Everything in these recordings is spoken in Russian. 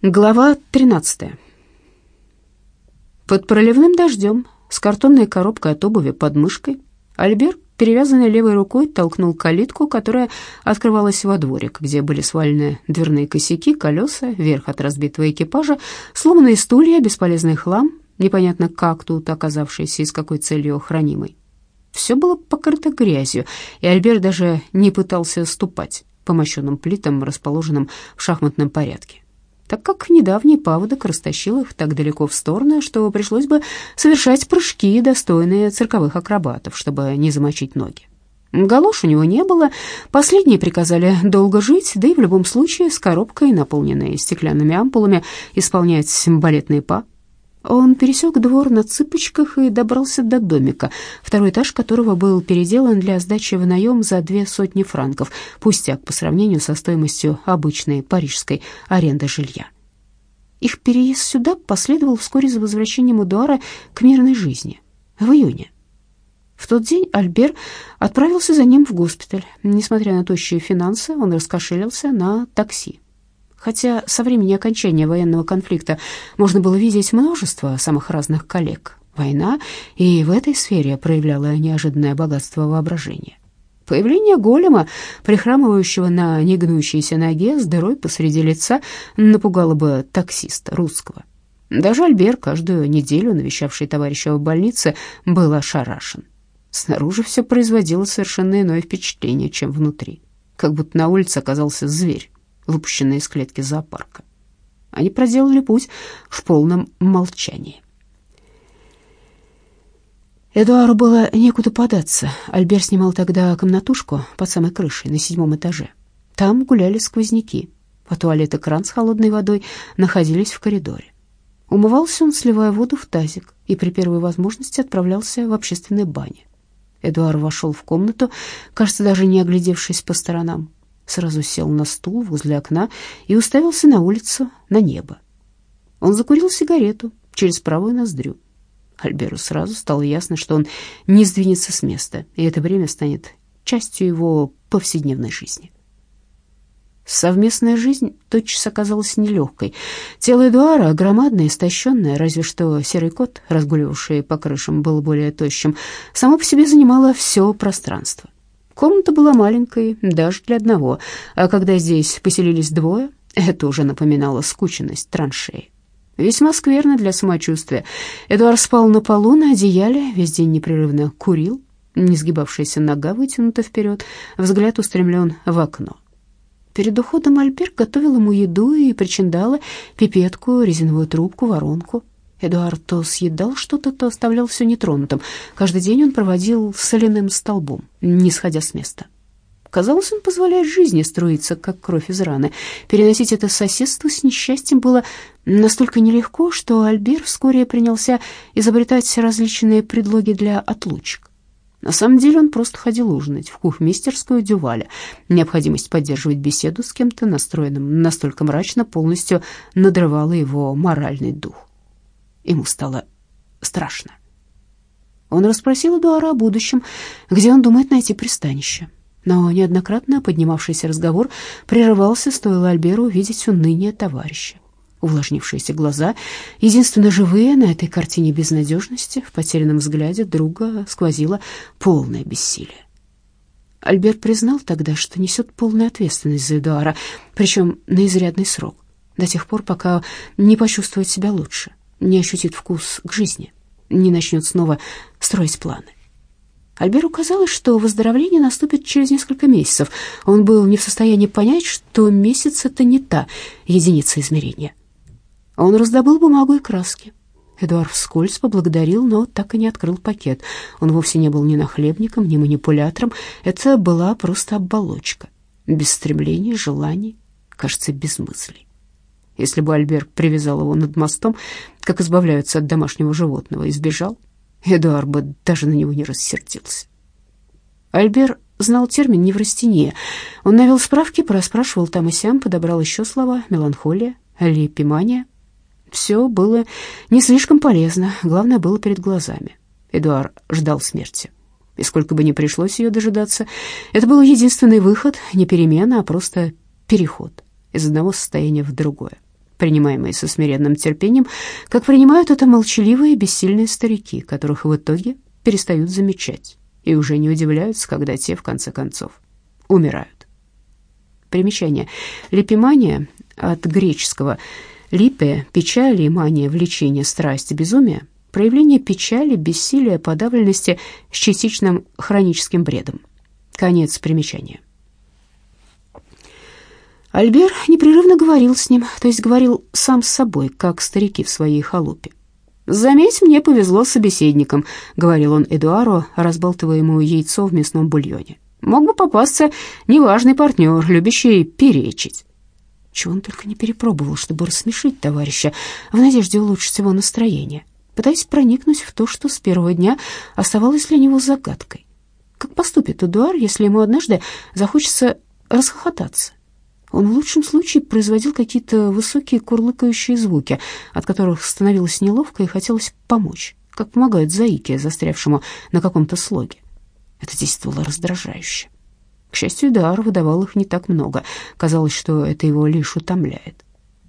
Глава 13. Под проливным дождем, с картонной коробкой от обуви под мышкой, Альбер, перевязанный левой рукой, толкнул калитку, которая открывалась во дворик, где были свалены дверные косяки, колеса, верх от разбитого экипажа, сломанные стулья, бесполезный хлам, непонятно как тут оказавшийся и с какой целью хранимый. Все было покрыто грязью, и Альбер даже не пытался ступать по мощенным плитам, расположенным в шахматном порядке так как недавний паводок растащил их так далеко в стороны, что пришлось бы совершать прыжки, достойные цирковых акробатов, чтобы не замочить ноги. Галош у него не было, последние приказали долго жить, да и в любом случае с коробкой, наполненной стеклянными ампулами, исполнять балетные па. Он пересек двор на цыпочках и добрался до домика, второй этаж которого был переделан для сдачи в наем за две сотни франков, пустяк по сравнению со стоимостью обычной парижской аренды жилья. Их переезд сюда последовал вскоре за возвращением Эдуара к мирной жизни, в июне. В тот день Альбер отправился за ним в госпиталь. Несмотря на тощие финансы, он раскошелился на такси. Хотя со времени окончания военного конфликта можно было видеть множество самых разных коллег, война и в этой сфере проявляла неожиданное богатство воображения. Появление голема, прихрамывающего на негнущейся ноге с дырой посреди лица, напугало бы таксиста русского. Даже Альбер, каждую неделю навещавший товарища в больнице, был ошарашен. Снаружи все производило совершенно иное впечатление, чем внутри, как будто на улице оказался зверь выпущенные из клетки зоопарка. Они проделали путь в полном молчании. Эдуару было некуда податься. Альбер снимал тогда комнатушку под самой крышей на седьмом этаже. Там гуляли сквозняки, а туалет и кран с холодной водой находились в коридоре. Умывался он, сливая воду в тазик, и при первой возможности отправлялся в общественной бане. Эдуард вошел в комнату, кажется, даже не оглядевшись по сторонам сразу сел на стул возле окна и уставился на улицу, на небо. Он закурил сигарету через правую ноздрю. Альберу сразу стало ясно, что он не сдвинется с места, и это время станет частью его повседневной жизни. Совместная жизнь тотчас оказалась нелегкой. Тело Эдуара, громадное, истощенное, разве что серый кот, разгуливавший по крышам, был более тощим, само по себе занимало все пространство. Комната была маленькой, даже для одного, а когда здесь поселились двое, это уже напоминало скученность траншеи. Весьма скверно для самочувствия. Эдуард спал на полу на одеяле, весь день непрерывно курил, несгибавшаяся нога вытянута вперед, взгляд устремлен в окно. Перед уходом Альберт готовил ему еду и причиндала пипетку, резиновую трубку, воронку. Эдуард то съедал что-то, то оставлял все нетронутым. Каждый день он проводил соляным столбом, не сходя с места. Казалось, он позволяет жизни струиться, как кровь из раны. Переносить это соседство с несчастьем было настолько нелегко, что Альбер вскоре принялся изобретать различные предлоги для отлучек. На самом деле он просто ходил ужинать в кухмистерскую Дюваля. Необходимость поддерживать беседу с кем-то, настроенным настолько мрачно, полностью надрывала его моральный дух. Ему стало страшно. Он расспросил Эдуара о будущем, где он думает найти пристанище. Но неоднократно поднимавшийся разговор прерывался, стоило Альберу увидеть уныние товарища. Увлажнившиеся глаза, единственно живые на этой картине безнадежности, в потерянном взгляде друга сквозило полное бессилие. Альбер признал тогда, что несет полную ответственность за Эдуара, причем на изрядный срок, до тех пор, пока не почувствует себя лучше не ощутит вкус к жизни, не начнет снова строить планы. Альберу казалось, что выздоровление наступит через несколько месяцев. Он был не в состоянии понять, что месяц — это не та единица измерения. Он раздобыл бумагу и краски. Эдуард вскользь поблагодарил, но так и не открыл пакет. Он вовсе не был ни нахлебником, ни манипулятором. Это была просто оболочка. Без стремлений, желаний, кажется, без мыслей. Если бы Альбер привязал его над мостом, как избавляются от домашнего животного, и сбежал, Эдуард бы даже на него не рассердился. Альбер знал термин неврастения. Он навел справки, проспрашивал там и сям, подобрал еще слова «меланхолия», «липимания». Все было не слишком полезно, главное было перед глазами. Эдуард ждал смерти. И сколько бы ни пришлось ее дожидаться, это был единственный выход, не перемена, а просто переход из одного состояния в другое. Принимаемые со смиренным терпением, как принимают это молчаливые и бессильные старики, которых в итоге перестают замечать и уже не удивляются, когда те, в конце концов, умирают. Примечание. Липимания от греческого «липе» — печаль и мания, влечение, страсть, безумие — проявление печали, бессилия, подавленности с частичным хроническим бредом. Конец примечания. Альбер непрерывно говорил с ним, то есть говорил сам с собой, как старики в своей халупе. «Заметь, мне повезло с собеседником», — говорил он Эдуару, разбалтывая ему яйцо в мясном бульоне. «Мог бы попасться неважный партнер, любящий перечить». Чего он только не перепробовал, чтобы рассмешить товарища, в надежде улучшить его настроение, пытаясь проникнуть в то, что с первого дня оставалось для него загадкой. Как поступит Эдуар, если ему однажды захочется расхохотаться? Он в лучшем случае производил какие-то высокие курлыкающие звуки, от которых становилось неловко и хотелось помочь, как помогают заике, застрявшему на каком-то слоге. Это действовало раздражающе. К счастью, Дар выдавал их не так много. Казалось, что это его лишь утомляет.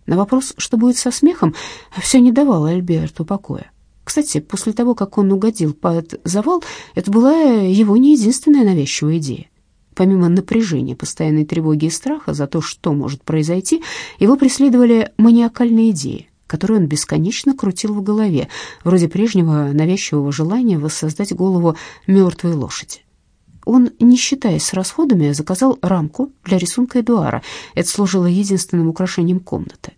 На вопрос, что будет со смехом, все не давало Альберту покоя. Кстати, после того, как он угодил под завал, это была его не единственная навязчивая идея. Помимо напряжения, постоянной тревоги и страха за то, что может произойти, его преследовали маниакальные идеи, которые он бесконечно крутил в голове, вроде прежнего навязчивого желания воссоздать голову мертвой лошади. Он, не считаясь с расходами, заказал рамку для рисунка Эдуара. Это служило единственным украшением комнаты.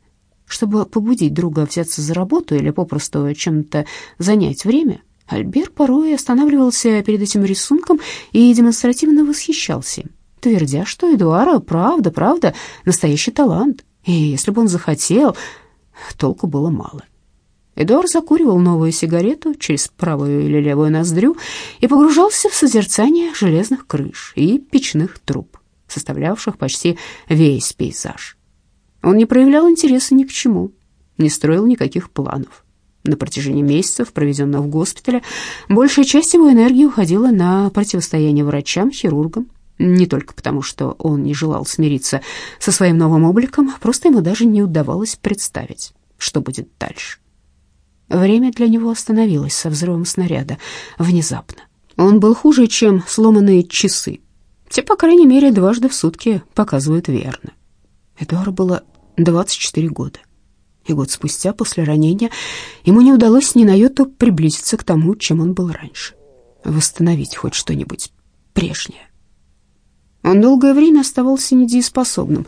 Чтобы побудить друга взяться за работу или попросту чем-то занять время, Альбер порой останавливался перед этим рисунком и демонстративно восхищался твердя, что Эдуара правда, правда, настоящий талант, и если бы он захотел, толку было мало. Эдуард закуривал новую сигарету через правую или левую ноздрю и погружался в созерцание железных крыш и печных труб, составлявших почти весь пейзаж. Он не проявлял интереса ни к чему, не строил никаких планов. На протяжении месяцев, проведенных в госпитале, большая часть его энергии уходила на противостояние врачам, хирургам, не только потому, что он не желал смириться со своим новым обликом, просто ему даже не удавалось представить, что будет дальше. Время для него остановилось со взрывом снаряда внезапно. Он был хуже, чем сломанные часы. Те, по крайней мере, дважды в сутки показывают верно. Эдуарду было 24 года и год спустя, после ранения, ему не удалось ни на йоту приблизиться к тому, чем он был раньше, восстановить хоть что-нибудь прежнее. Он долгое время оставался недееспособным,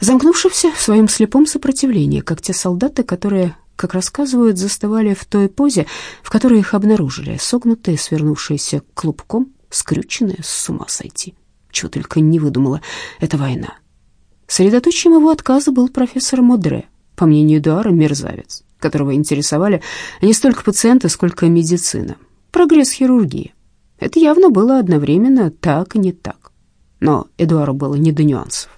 замкнувшимся в своем слепом сопротивлении, как те солдаты, которые, как рассказывают, застывали в той позе, в которой их обнаружили, согнутые, свернувшиеся клубком, скрюченные, с ума сойти. Чего только не выдумала эта война. Средоточием его отказа был профессор Модре, по мнению Дуара, мерзавец, которого интересовали не столько пациенты, сколько медицина, прогресс хирургии. Это явно было одновременно так и не так. Но Эдуару было не до нюансов.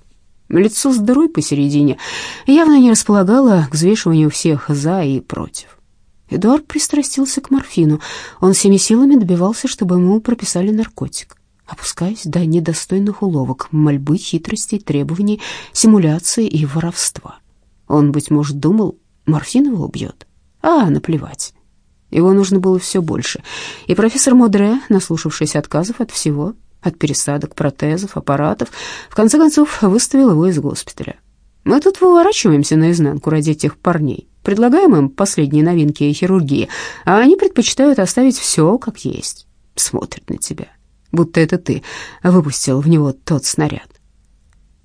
Лицо с дырой посередине явно не располагало к взвешиванию всех «за» и «против». Эдуард пристрастился к морфину. Он всеми силами добивался, чтобы ему прописали наркотик, опускаясь до недостойных уловок, мольбы, хитростей, требований, симуляции и воровства. Он, быть может, думал, морфин его убьет. А, наплевать. Его нужно было все больше. И профессор Модре, наслушавшись отказов от всего, от пересадок, протезов, аппаратов, в конце концов выставил его из госпиталя. Мы тут выворачиваемся наизнанку ради этих парней, предлагаем им последние новинки хирургии, а они предпочитают оставить все как есть. Смотрят на тебя, будто это ты выпустил в него тот снаряд.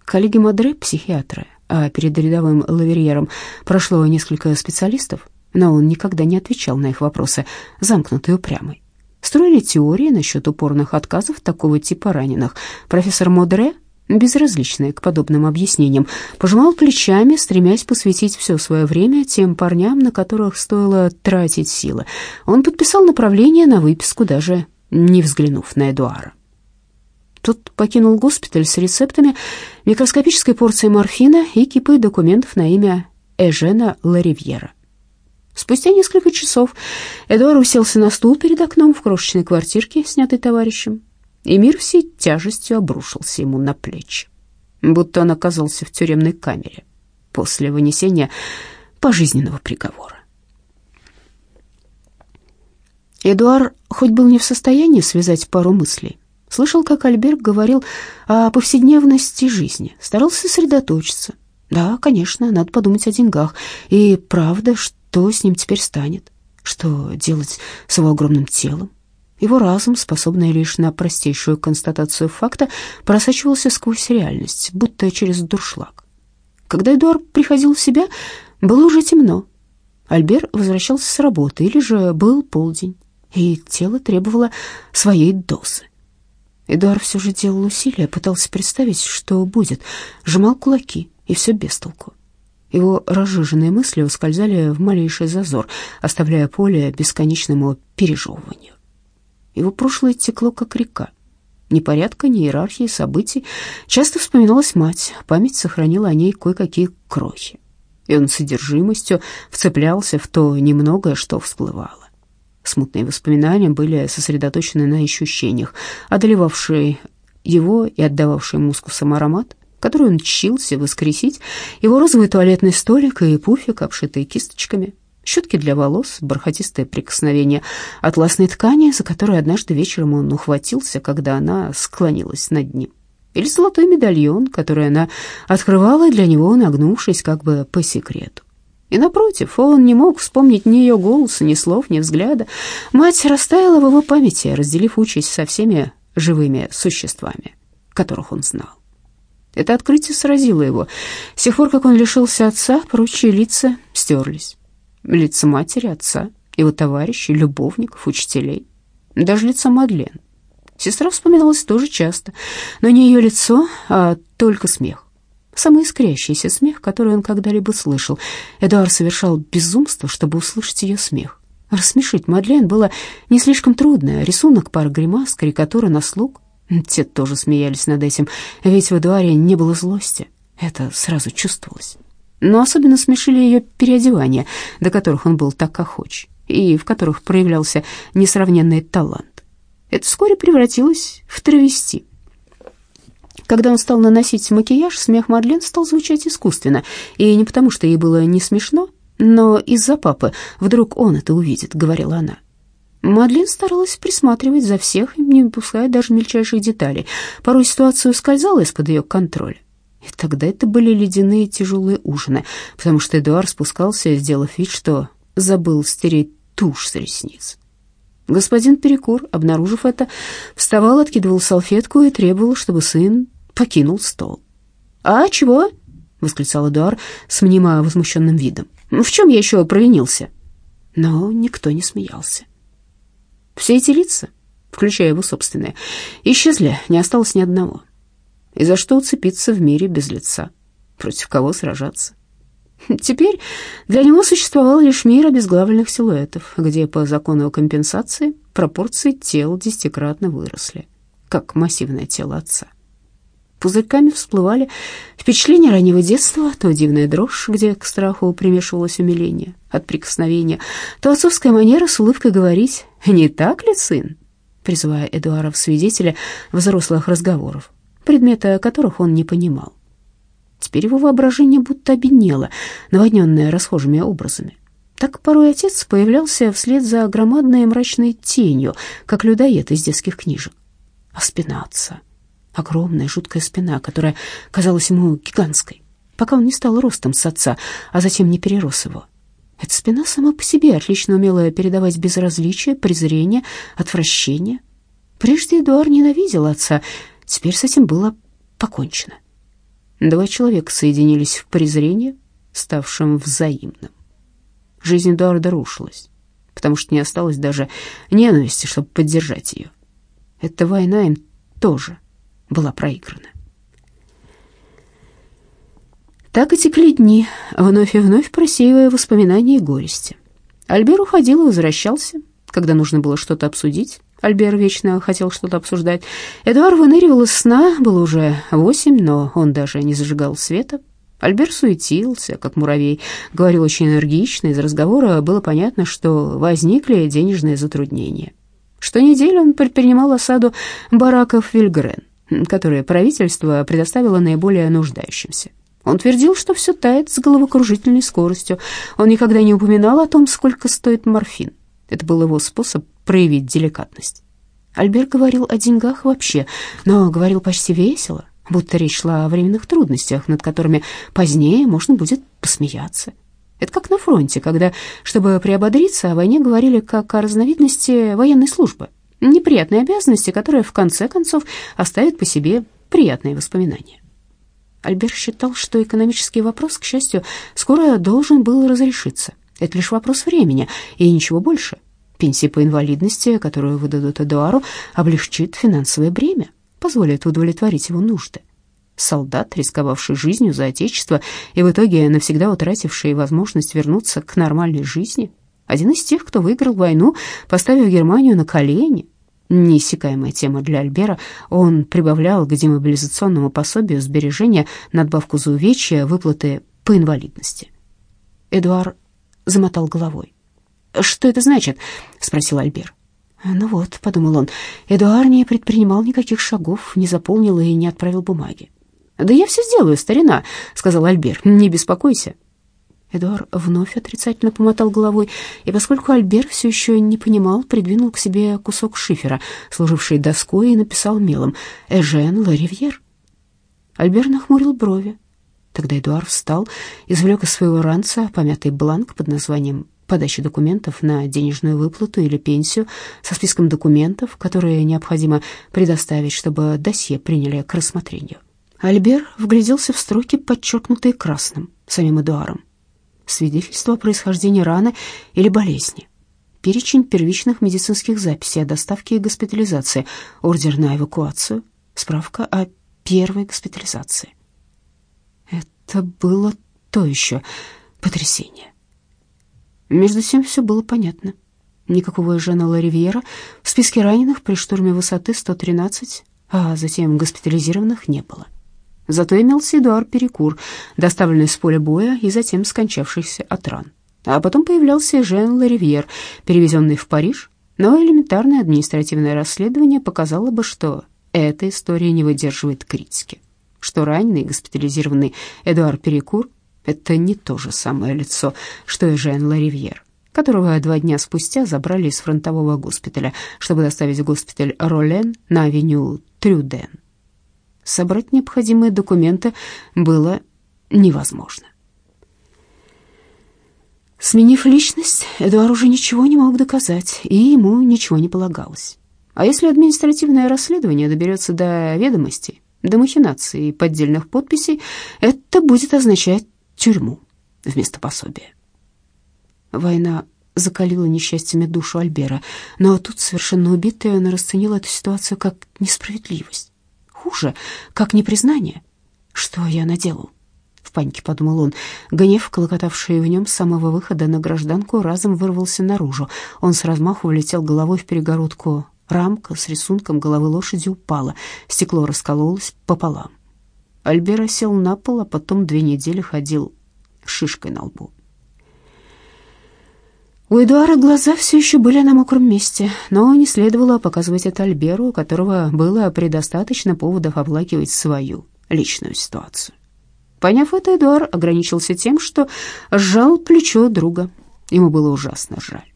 Коллеги Модре, психиатры, а перед рядовым лаверьером прошло несколько специалистов, но он никогда не отвечал на их вопросы, замкнутый и упрямый. Строили теории насчет упорных отказов такого типа раненых. Профессор Модре, безразличный к подобным объяснениям, пожимал плечами, стремясь посвятить все свое время тем парням, на которых стоило тратить силы. Он подписал направление на выписку, даже не взглянув на Эдуара. Тот покинул госпиталь с рецептами, микроскопической порцией морфина и кипой документов на имя Эжена Ларивьера. Спустя несколько часов Эдуард уселся на стул перед окном в крошечной квартирке, снятой товарищем, и мир всей тяжестью обрушился ему на плечи, будто он оказался в тюремной камере после вынесения пожизненного приговора. Эдуард хоть был не в состоянии связать пару мыслей, слышал, как Альберт говорил о повседневности жизни, старался сосредоточиться. Да, конечно, надо подумать о деньгах. И правда, что с ним теперь станет? Что делать с его огромным телом? Его разум, способный лишь на простейшую констатацию факта, просачивался сквозь реальность, будто через дуршлаг. Когда Эдуард приходил в себя, было уже темно. Альбер возвращался с работы, или же был полдень, и тело требовало своей дозы. Эдуард все же делал усилия, пытался представить, что будет, сжимал кулаки, и все без толку. Его разжиженные мысли ускользали в малейший зазор, оставляя поле бесконечному пережевыванию. Его прошлое текло, как река. Ни порядка, ни иерархии событий. Часто вспоминалась мать, память сохранила о ней кое-какие крохи. И он с содержимостью вцеплялся в то немногое, что всплывало. Смутные воспоминания были сосредоточены на ощущениях, одолевавшие его и отдававшие мускусам аромат, который он чился воскресить, его розовый туалетный столик и пуфик, обшитые кисточками — щетки для волос, бархатистое прикосновение атласной ткани, за которую однажды вечером он ухватился, когда она склонилась над ним. Или золотой медальон, который она открывала для него, нагнувшись как бы по секрету. И напротив, он не мог вспомнить ни ее голоса, ни слов, ни взгляда. Мать растаяла в его памяти, разделив участь со всеми живыми существами, которых он знал. Это открытие сразило его. С тех пор, как он лишился отца, прочие лица стерлись лица матери, отца, его товарищей, любовников, учителей, даже лица Мадлен. Сестра вспоминалась тоже часто, но не ее лицо, а только смех. Самый искрящийся смех, который он когда-либо слышал. Эдуард совершал безумство, чтобы услышать ее смех. Рассмешить Мадлен было не слишком трудно. Рисунок, пара гримас, карикатура на слуг. Те тоже смеялись над этим, ведь в Эдуаре не было злости. Это сразу чувствовалось но особенно смешили ее переодевания, до которых он был так охоч, и в которых проявлялся несравненный талант. Это вскоре превратилось в травести. Когда он стал наносить макияж, смех Мадлен стал звучать искусственно, и не потому, что ей было не смешно, но из-за папы вдруг он это увидит, говорила она. Мадлен старалась присматривать за всех, не упуская даже мельчайших деталей. Порой ситуация ускользала из-под ее контроля. И тогда это были ледяные тяжелые ужины, потому что Эдуард спускался, сделав вид, что забыл стереть тушь с ресниц. Господин Перекур, обнаружив это, вставал, откидывал салфетку и требовал, чтобы сын покинул стол. «А чего?» — восклицал Эдуард с мнимо возмущенным видом. «В чем я еще провинился?» Но никто не смеялся. Все эти лица, включая его собственные, исчезли, не осталось ни одного. И за что уцепиться в мире без лица? Против кого сражаться? Теперь для него существовал лишь мир обезглавленных силуэтов, где по закону компенсации пропорции тел десятикратно выросли, как массивное тело отца. Пузырьками всплывали впечатления раннего детства, то дивная дрожь, где к страху примешивалось умиление от прикосновения, то отцовская манера с улыбкой говорить «Не так ли, сын?» призывая Эдуара в свидетеля взрослых разговоров предмета которых он не понимал. Теперь его воображение будто обеднело, наводненное расхожими образами. Так порой отец появлялся вслед за громадной мрачной тенью, как людоед из детских книжек. А спина отца, огромная жуткая спина, которая казалась ему гигантской, пока он не стал ростом с отца, а затем не перерос его. Эта спина сама по себе отлично умела передавать безразличие, презрение, отвращение. Прежде Эдуард ненавидел отца, Теперь с этим было покончено. Два человека соединились в презрении, ставшем взаимным. Жизнь Эдуарда рушилась, потому что не осталось даже ненависти, чтобы поддержать ее. Эта война им тоже была проиграна. Так и текли дни, вновь и вновь просеивая воспоминания и горести. Альбер уходил и возвращался, когда нужно было что-то обсудить. Альбер вечно хотел что-то обсуждать. Эдуард выныривал из сна, было уже восемь, но он даже не зажигал света. Альбер суетился, как муравей, говорил очень энергично, из разговора было понятно, что возникли денежные затруднения. Что неделю он предпринимал осаду бараков Вильгрен, которые правительство предоставило наиболее нуждающимся. Он твердил, что все тает с головокружительной скоростью. Он никогда не упоминал о том, сколько стоит морфин. Это был его способ проявить деликатность. Альберт говорил о деньгах вообще, но говорил почти весело, будто речь шла о временных трудностях, над которыми позднее можно будет посмеяться. Это как на фронте, когда, чтобы приободриться, о войне говорили как о разновидности военной службы. Неприятные обязанности, которые в конце концов оставят по себе приятные воспоминания. Альберт считал, что экономический вопрос, к счастью, скоро должен был разрешиться. Это лишь вопрос времени и ничего больше. Пенсия по инвалидности, которую выдадут Эдуару, облегчит финансовое бремя, позволит удовлетворить его нужды. Солдат, рисковавший жизнью за отечество и в итоге навсегда утративший возможность вернуться к нормальной жизни, один из тех, кто выиграл войну, поставив Германию на колени. Неиссякаемая тема для Альбера. Он прибавлял к демобилизационному пособию сбережения надбавку за увечья, выплаты по инвалидности. Эдуард замотал головой. «Что это значит?» — спросил Альбер. «Ну вот», — подумал он, — Эдуард не предпринимал никаких шагов, не заполнил и не отправил бумаги. «Да я все сделаю, старина», — сказал Альбер, — «не беспокойся». Эдуард вновь отрицательно помотал головой, и поскольку Альбер все еще не понимал, придвинул к себе кусок шифера, служивший доской, и написал мелом «Эжен Ларивьер». Альбер нахмурил брови. Тогда Эдуард встал, извлек из своего ранца помятый бланк под названием подачи документов на денежную выплату или пенсию со списком документов, которые необходимо предоставить, чтобы досье приняли к рассмотрению. Альбер вгляделся в строки, подчеркнутые красным, самим Эдуаром. Свидетельство о происхождении раны или болезни. Перечень первичных медицинских записей о доставке и госпитализации, ордер на эвакуацию, справка о первой госпитализации. Это было то еще потрясение. Между тем все было понятно. Никакого Жена Ларивьера в списке раненых при штурме высоты 113, а затем госпитализированных не было. Зато имелся Эдуард Перекур, доставленный с поля боя и затем скончавшийся от ран. А потом появлялся Жен Ларивьер, перевезенный в Париж, но элементарное административное расследование показало бы, что эта история не выдерживает критики, что раненый и госпитализированный Эдуард Перекур это не то же самое лицо, что и Жен Ларивьер, которого два дня спустя забрали из фронтового госпиталя, чтобы доставить в госпиталь Ролен на авеню Трюден. Собрать необходимые документы было невозможно. Сменив личность, Эдуард уже ничего не мог доказать, и ему ничего не полагалось. А если административное расследование доберется до ведомостей, до махинаций и поддельных подписей, это будет означать тюрьму вместо пособия. Война закалила несчастьями душу Альбера, но тут, совершенно убитая, она расценила эту ситуацию как несправедливость. Хуже, как непризнание. Что я наделал? В панике подумал он. Гнев, колокотавший в нем с самого выхода на гражданку, разом вырвался наружу. Он с размаху влетел головой в перегородку. Рамка с рисунком головы лошади упала. Стекло раскололось пополам. Альбера сел на пол, а потом две недели ходил шишкой на лбу. У Эдуара глаза все еще были на мокром месте, но не следовало показывать это Альберу, у которого было предостаточно поводов оплакивать свою личную ситуацию. Поняв это, Эдуар ограничился тем, что сжал плечо друга. Ему было ужасно жаль.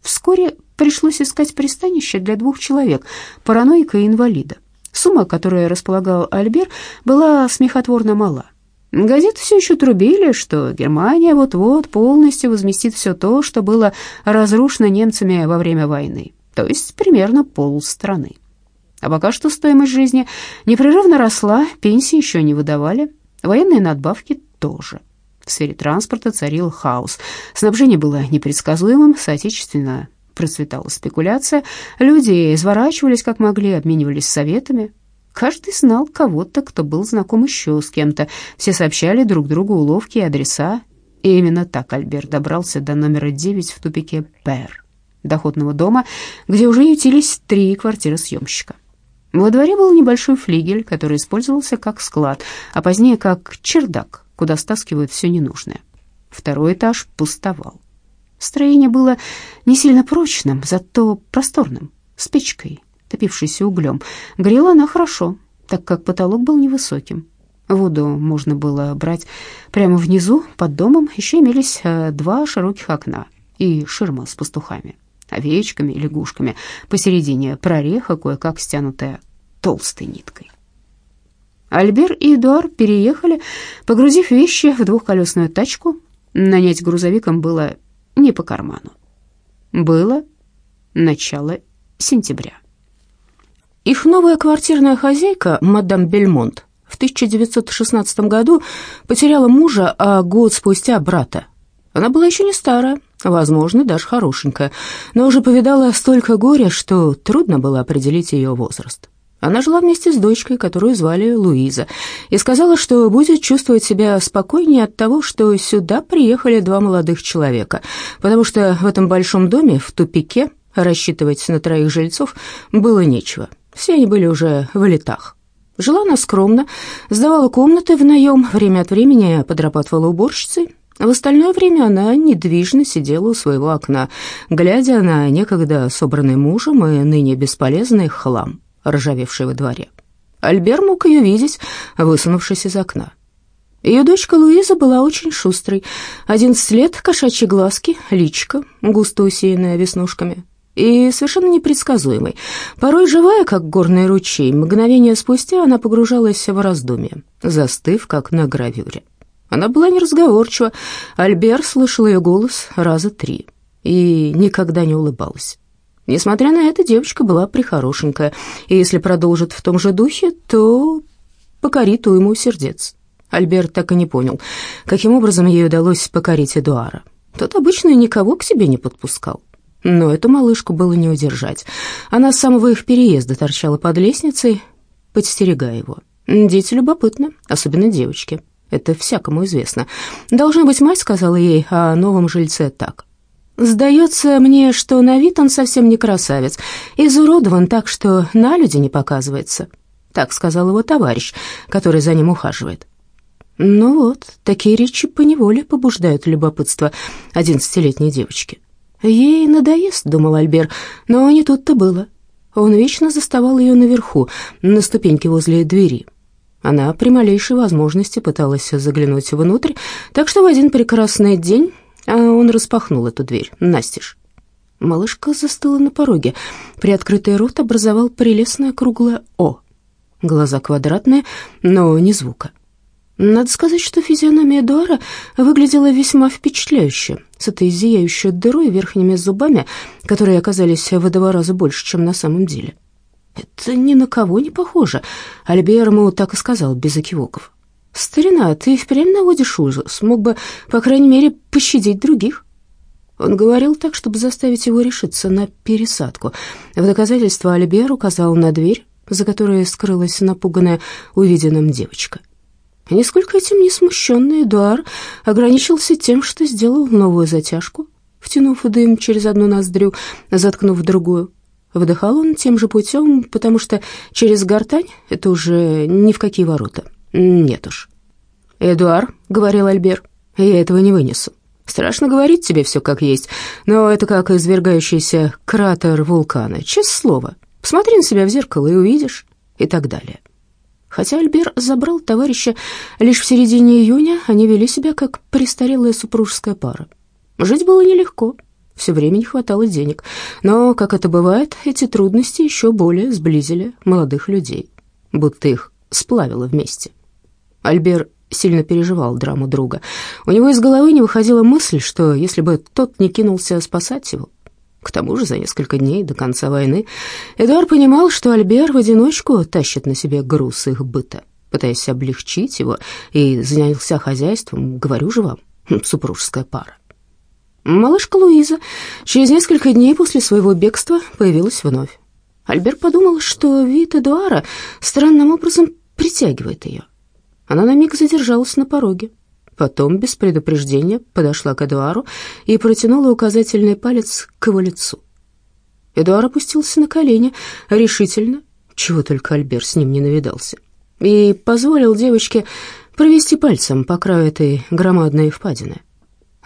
Вскоре пришлось искать пристанище для двух человек, параноика и инвалида. Сумма, которой располагал Альбер, была смехотворно мала. Газеты все еще трубили, что Германия вот-вот полностью возместит все то, что было разрушено немцами во время войны, то есть примерно полстраны. А пока что стоимость жизни непрерывно росла, пенсии еще не выдавали, военные надбавки тоже. В сфере транспорта царил хаос. Снабжение было непредсказуемым, соотечественно процветала спекуляция. Люди изворачивались как могли, обменивались советами. Каждый знал кого-то, кто был знаком еще с кем-то. Все сообщали друг другу уловки и адреса. И именно так Альберт добрался до номера 9 в тупике Пер, доходного дома, где уже ютились три квартиры съемщика. Во дворе был небольшой флигель, который использовался как склад, а позднее как чердак, куда стаскивают все ненужное. Второй этаж пустовал. Строение было не сильно прочным, зато просторным, с печкой, топившейся углем. Грела она хорошо, так как потолок был невысоким. Воду можно было брать прямо внизу, под домом. Еще имелись э, два широких окна и ширма с пастухами, овечками и лягушками, посередине прореха, кое-как стянутая толстой ниткой. Альбер и Эдуар переехали, погрузив вещи в двухколесную тачку. Нанять грузовиком было не по карману. Было начало сентября. Их новая квартирная хозяйка, мадам Бельмонт, в 1916 году потеряла мужа, а год спустя брата. Она была еще не старая, возможно, даже хорошенькая, но уже повидала столько горя, что трудно было определить ее возраст. Она жила вместе с дочкой, которую звали Луиза, и сказала, что будет чувствовать себя спокойнее от того, что сюда приехали два молодых человека, потому что в этом большом доме, в тупике, рассчитывать на троих жильцов было нечего. Все они были уже в летах. Жила она скромно, сдавала комнаты в наем, время от времени подрабатывала уборщицей. В остальное время она недвижно сидела у своего окна, глядя на некогда собранный мужем и ныне бесполезный хлам, ржавевший во дворе. Альбер мог ее видеть, высунувшись из окна. Ее дочка Луиза была очень шустрой. Одиннадцать лет, кошачьи глазки, личка, густо усеянная веснушками, и совершенно непредсказуемой. Порой живая, как горный ручей, мгновение спустя она погружалась в раздумье, застыв, как на гравюре. Она была неразговорчива, Альбер слышал ее голос раза три и никогда не улыбалась. Несмотря на это, девочка была прихорошенькая, и если продолжит в том же духе, то покорит уйму сердец. Альберт так и не понял, каким образом ей удалось покорить Эдуара. Тот обычно никого к себе не подпускал. Но эту малышку было не удержать. Она с самого их переезда торчала под лестницей, подстерегая его. Дети любопытны, особенно девочки. Это всякому известно. Должна быть, мать сказала ей о новом жильце так. «Сдается мне, что на вид он совсем не красавец, изуродован так, что на люди не показывается», — так сказал его товарищ, который за ним ухаживает. Ну вот, такие речи поневоле побуждают любопытство одиннадцатилетней девочки. Ей надоест, думал Альбер, но не тут-то было. Он вечно заставал ее наверху, на ступеньке возле двери. Она при малейшей возможности пыталась заглянуть внутрь, так что в один прекрасный день а он распахнул эту дверь настежь. Малышка застыла на пороге. Приоткрытый рот образовал прелестное круглое «О». Глаза квадратные, но не звука. Надо сказать, что физиономия Эдуара выглядела весьма впечатляюще, с этой зияющей дырой верхними зубами, которые оказались в два раза больше, чем на самом деле. Это ни на кого не похоже. Альбер ему так и сказал, без окивоков. «Старина, ты впрямь наводишь ужас, мог бы, по крайней мере, пощадить других». Он говорил так, чтобы заставить его решиться на пересадку. В доказательство Альбер указал на дверь, за которой скрылась напуганная увиденным девочка. Нисколько этим не смущенный Эдуар ограничился тем, что сделал новую затяжку, втянув дым через одну ноздрю, заткнув другую. Вдыхал он тем же путем, потому что через гортань это уже ни в какие ворота. Нет уж. «Эдуар», — говорил Альбер, — «я этого не вынесу. Страшно говорить тебе все как есть, но это как извергающийся кратер вулкана, честное слово. Посмотри на себя в зеркало и увидишь» и так далее. Хотя Альбер забрал товарища лишь в середине июня, они вели себя как престарелая супружеская пара. Жить было нелегко, все время не хватало денег, но, как это бывает, эти трудности еще более сблизили молодых людей, будто их сплавило вместе. Альбер сильно переживал драму друга. У него из головы не выходила мысль, что если бы тот не кинулся спасать его, к тому же за несколько дней до конца войны Эдуард понимал, что Альбер в одиночку тащит на себе груз их быта, пытаясь облегчить его, и занялся хозяйством, говорю же вам, супружеская пара. Малышка Луиза через несколько дней после своего бегства появилась вновь. Альбер подумал, что вид Эдуара странным образом притягивает ее. Она на миг задержалась на пороге, Потом, без предупреждения, подошла к Эдуару и протянула указательный палец к его лицу. Эдуар опустился на колени, решительно, чего только Альбер с ним не навидался, и позволил девочке провести пальцем по краю этой громадной впадины.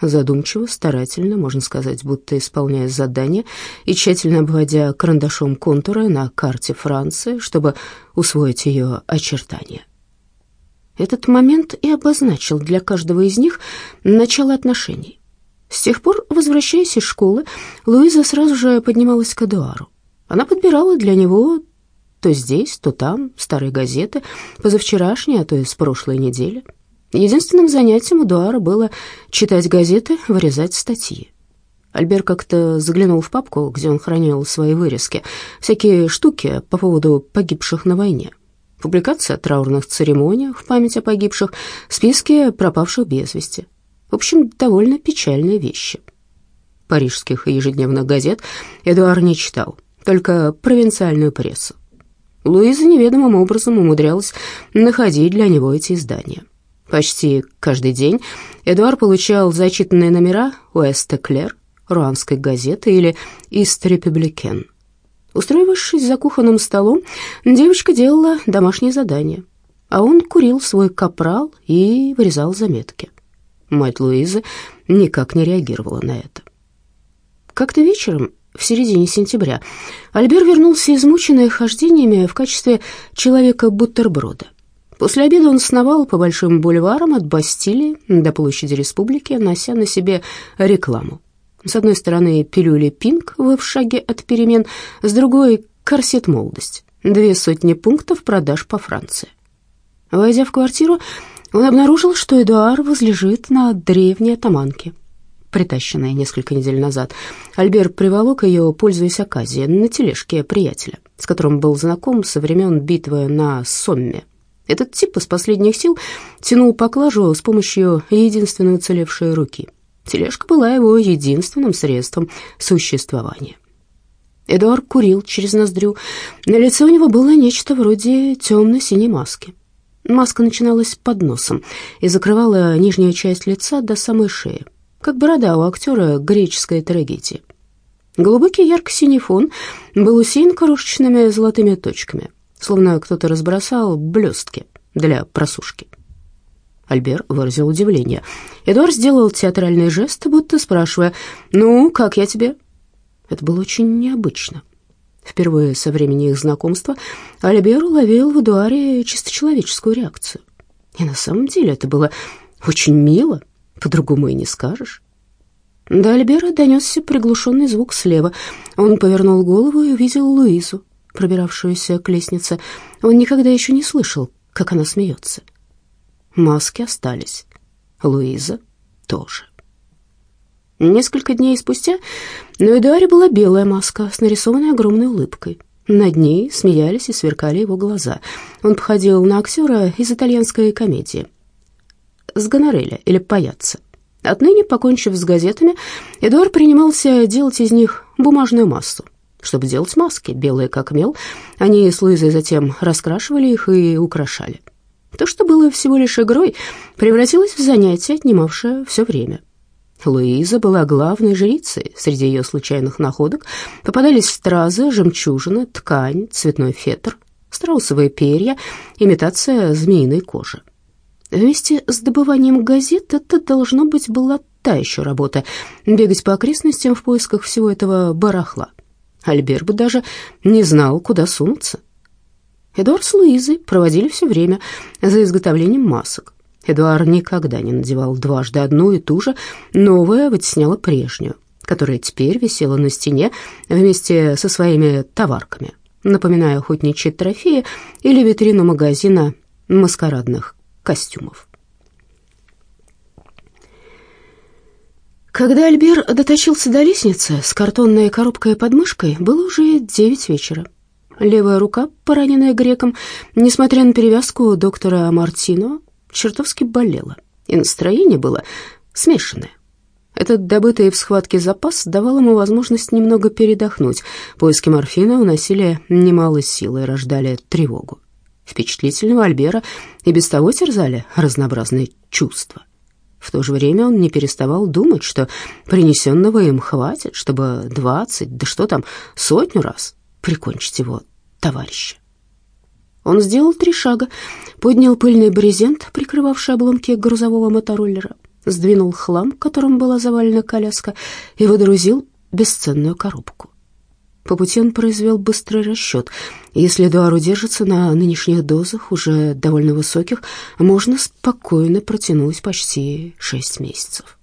Задумчиво, старательно, можно сказать, будто исполняя задание и тщательно обводя карандашом контуры на карте Франции, чтобы усвоить ее очертания. Этот момент и обозначил для каждого из них начало отношений. С тех пор, возвращаясь из школы, Луиза сразу же поднималась к Эдуару. Она подбирала для него то здесь, то там старые газеты, позавчерашние, а то и с прошлой недели. Единственным занятием Эдуара было читать газеты, вырезать статьи. Альбер как-то заглянул в папку, где он хранил свои вырезки, всякие штуки по поводу погибших на войне. Публикации о траурных церемониях в память о погибших, списки пропавших без вести. В общем, довольно печальные вещи. Парижских ежедневных газет Эдуард не читал, только провинциальную прессу. Луиза неведомым образом умудрялась находить для него эти издания. Почти каждый день Эдуард получал зачитанные номера Уэст-Эклер, Руанской газеты или Ист Републикен. Устроившись за кухонным столом, девочка делала домашние задания, а он курил свой капрал и вырезал заметки. Мать Луизы никак не реагировала на это. Как-то вечером, в середине сентября, Альбер вернулся измученный хождениями в качестве человека-бутерброда. После обеда он сновал по большим бульварам от Бастилии до площади Республики, нося на себе рекламу. С одной стороны пилюли «Пинк» в шаге от перемен, с другой — корсет «Молодость». Две сотни пунктов продаж по Франции. Войдя в квартиру, он обнаружил, что Эдуар возлежит на древней атаманке, притащенной несколько недель назад. Альбер приволок ее, пользуясь оказией, на тележке приятеля, с которым был знаком со времен битвы на Сомме. Этот тип из последних сил тянул поклажу с помощью единственной уцелевшей руки. Тележка была его единственным средством существования. Эдуард курил через ноздрю. На лице у него было нечто вроде темно-синей маски. Маска начиналась под носом и закрывала нижнюю часть лица до самой шеи, как борода у актера греческой трагедии. Глубокий ярко-синий фон был усеян крошечными золотыми точками, словно кто-то разбросал блестки для просушки. Альбер выразил удивление. Эдуард сделал театральный жест, будто спрашивая, «Ну, как я тебе?» Это было очень необычно. Впервые со времени их знакомства Альбер уловил в Эдуаре чисто человеческую реакцию. И на самом деле это было очень мило, по-другому и не скажешь. До Альбера донесся приглушенный звук слева. Он повернул голову и увидел Луизу, пробиравшуюся к лестнице. Он никогда еще не слышал, как она смеется. Маски остались. Луиза тоже. Несколько дней спустя на Эдуаре была белая маска с нарисованной огромной улыбкой. Над ней смеялись и сверкали его глаза. Он походил на актера из итальянской комедии. С гонореля или паяцца. Отныне, покончив с газетами, Эдуард принимался делать из них бумажную массу. Чтобы делать маски, белые как мел, они с Луизой затем раскрашивали их и украшали. То, что было всего лишь игрой, превратилось в занятие, отнимавшее все время. Луиза была главной жрицей. Среди ее случайных находок попадались стразы, жемчужина, ткань, цветной фетр, страусовые перья, имитация змеиной кожи. Вместе с добыванием газет это должно быть была та еще работа — бегать по окрестностям в поисках всего этого барахла. Альбер бы даже не знал, куда сунуться. Эдуард с Луизой проводили все время за изготовлением масок. Эдуард никогда не надевал дважды одну и ту же, новая вытесняла прежнюю, которая теперь висела на стене вместе со своими товарками, напоминая охотничьи трофеи или витрину магазина маскарадных костюмов. Когда Альбер дотащился до лестницы с картонной коробкой под мышкой, было уже девять вечера. Левая рука, пораненная греком, несмотря на перевязку доктора Мартино, чертовски болела, и настроение было смешанное. Этот добытый в схватке запас давал ему возможность немного передохнуть. Поиски морфина уносили немало сил и рождали тревогу. Впечатлительного Альбера и без того терзали разнообразные чувства. В то же время он не переставал думать, что принесенного им хватит, чтобы двадцать, да что там, сотню раз прикончить его товарища. Он сделал три шага, поднял пыльный брезент, прикрывавший обломки грузового мотороллера, сдвинул хлам, которым была завалена коляска, и выдрузил бесценную коробку. По пути он произвел быстрый расчет. Если Эдуар удержится на нынешних дозах, уже довольно высоких, можно спокойно протянуть почти шесть месяцев.